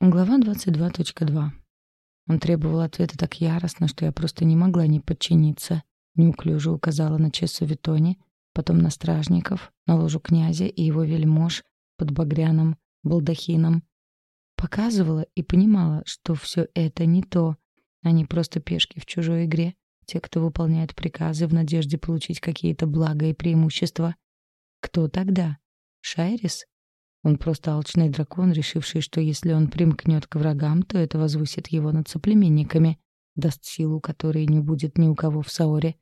Глава 22.2. Он требовал ответа так яростно, что я просто не могла не подчиниться. Неуклюже указала на часу Витоне, потом на стражников, на ложу князя и его вельмож под багряным балдахином. Показывала и понимала, что все это не то. Они просто пешки в чужой игре, те, кто выполняет приказы в надежде получить какие-то блага и преимущества. Кто тогда? Шайрис? Он просто алчный дракон, решивший, что если он примкнет к врагам, то это возвысит его над соплеменниками, даст силу, которой не будет ни у кого в Саоре.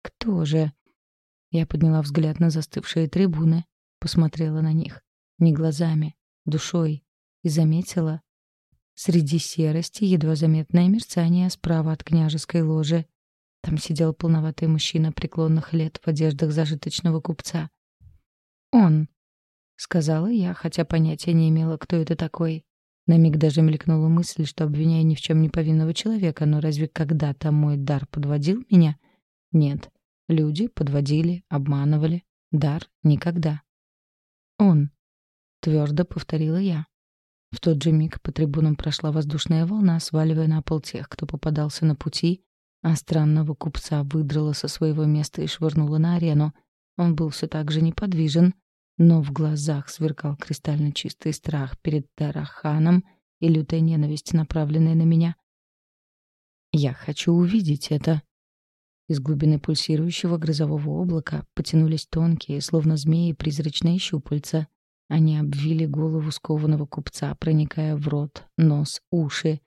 Кто же? Я подняла взгляд на застывшие трибуны, посмотрела на них. Не глазами, душой. И заметила среди серости едва заметное мерцание справа от княжеской ложи. Там сидел полноватый мужчина преклонных лет в одеждах зажиточного купца. Он сказала я, хотя понятия не имела, кто это такой. На миг даже мелькнула мысль, что обвиняю ни в чем не повинного человека, но разве когда-то мой дар подводил меня? Нет. Люди подводили, обманывали. Дар никогда. Он. Твердо повторила я. В тот же миг по трибунам прошла воздушная волна, сваливая на пол тех, кто попадался на пути, а странного купца выдрала со своего места и швырнула на арену. Он был все так же неподвижен, но в глазах сверкал кристально чистый страх перед Тараханом и лютая ненависть, направленная на меня. «Я хочу увидеть это». Из глубины пульсирующего грозового облака потянулись тонкие, словно змеи, призрачные щупальца. Они обвили голову скованного купца, проникая в рот, нос, уши.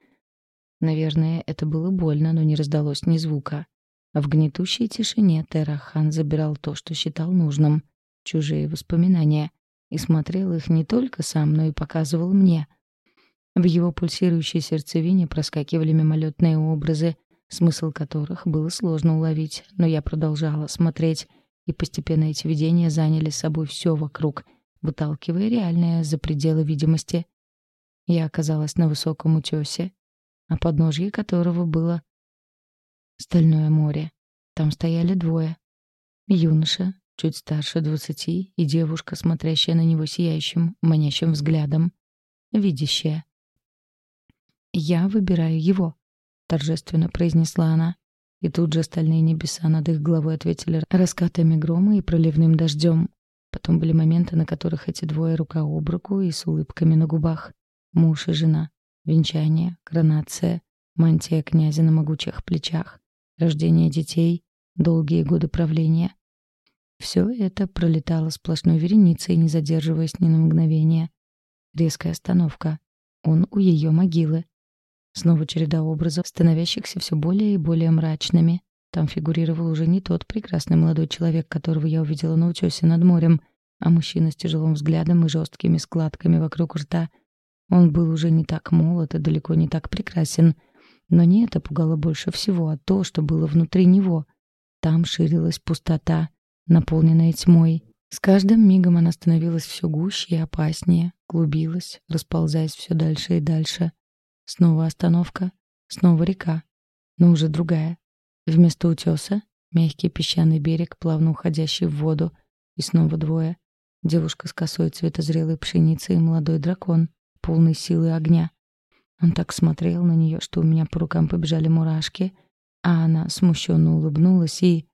Наверное, это было больно, но не раздалось ни звука. В гнетущей тишине Терахан забирал то, что считал нужным — чужие воспоминания, и смотрел их не только сам, но и показывал мне. В его пульсирующей сердцевине проскакивали мимолетные образы, смысл которых было сложно уловить, но я продолжала смотреть, и постепенно эти видения заняли собой все вокруг, выталкивая реальное за пределы видимости. Я оказалась на высоком утёсе, а подножье которого было стальное море. Там стояли двое. Юноша чуть старше двадцати, и девушка, смотрящая на него сияющим, манящим взглядом, видящая. «Я выбираю его», — торжественно произнесла она. И тут же остальные небеса над их головой ответили раскатами грома и проливным дождем. Потом были моменты, на которых эти двое рука об руку и с улыбками на губах. Муж и жена, венчание, коронация, мантия князя на могучих плечах, рождение детей, долгие годы правления — все это пролетало сплошной вереницей, не задерживаясь ни на мгновение. Резкая остановка. Он у ее могилы. Снова череда образов, становящихся все более и более мрачными. Там фигурировал уже не тот прекрасный молодой человек, которого я увидела на утесе над морем, а мужчина с тяжелым взглядом и жесткими складками вокруг рта. Он был уже не так молод и далеко не так прекрасен. Но не это пугало больше всего, а то, что было внутри него. Там ширилась пустота, наполненная тьмой. С каждым мигом она становилась все гуще и опаснее, клубилась, расползаясь все дальше и дальше. Снова остановка, снова река, но уже другая. Вместо утеса — мягкий песчаный берег, плавно уходящий в воду, и снова двое. Девушка с косой цвета зрелой пшеницы и молодой дракон, полный силы огня. Он так смотрел на нее, что у меня по рукам побежали мурашки, а она смущенно улыбнулась и...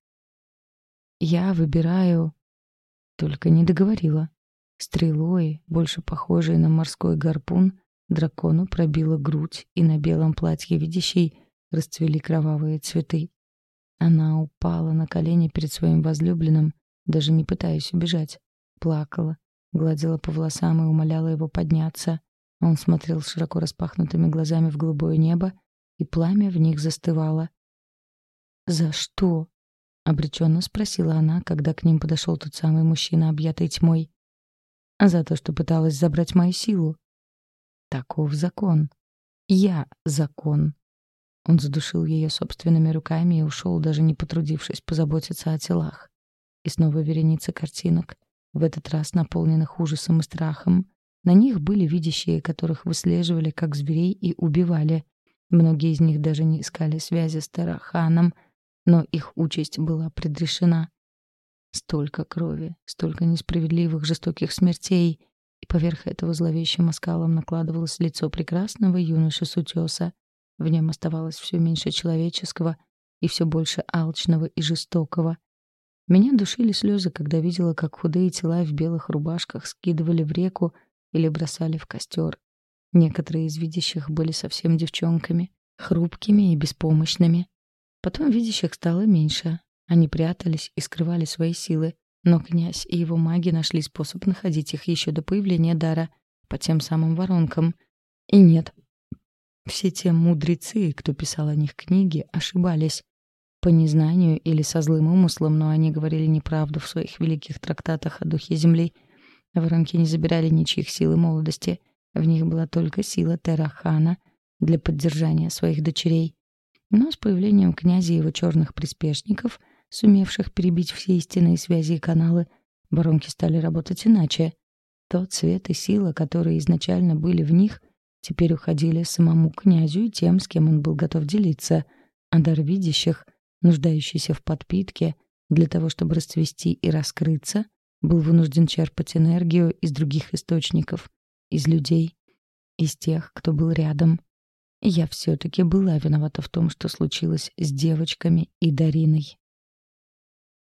Я выбираю... Только не договорила. Стрелой, больше похожей на морской гарпун, дракону пробила грудь, и на белом платье видящей расцвели кровавые цветы. Она упала на колени перед своим возлюбленным, даже не пытаясь убежать. Плакала, гладила по волосам и умоляла его подняться. Он смотрел широко распахнутыми глазами в голубое небо, и пламя в них застывало. «За что?» — обреченно спросила она, когда к ним подошел тот самый мужчина, объятый тьмой. «А за то, что пыталась забрать мою силу». «Таков закон. Я закон». Он задушил ее собственными руками и ушел, даже не потрудившись позаботиться о телах. И снова вереница картинок, в этот раз наполненных ужасом и страхом. На них были видящие, которых выслеживали как зверей и убивали. Многие из них даже не искали связи с Тараханом — но их участь была предрешена. Столько крови, столько несправедливых, жестоких смертей. и поверх этого зловещим оскалом накладывалось лицо прекрасного юноши с утеса. В нем оставалось все меньше человеческого и все больше алчного и жестокого. Меня душили слезы, когда видела, как худые тела в белых рубашках скидывали в реку или бросали в костер. Некоторые из видящих были совсем девчонками, хрупкими и беспомощными. Потом видящих стало меньше. Они прятались и скрывали свои силы. Но князь и его маги нашли способ находить их еще до появления дара по тем самым воронкам. И нет, все те мудрецы, кто писал о них книги, ошибались. По незнанию или со злым умыслом, но они говорили неправду в своих великих трактатах о духе Земли. Воронки не забирали ничьих сил и молодости. В них была только сила Терахана для поддержания своих дочерей. Но с появлением князя и его черных приспешников, сумевших перебить все истинные связи и каналы, воронки стали работать иначе. Тот цвет и сила, которые изначально были в них, теперь уходили самому князю и тем, с кем он был готов делиться, а дар видящих, нуждающийся в подпитке, для того, чтобы расцвести и раскрыться, был вынужден черпать энергию из других источников, из людей, из тех, кто был рядом. Я все-таки была виновата в том, что случилось с девочками и Дариной.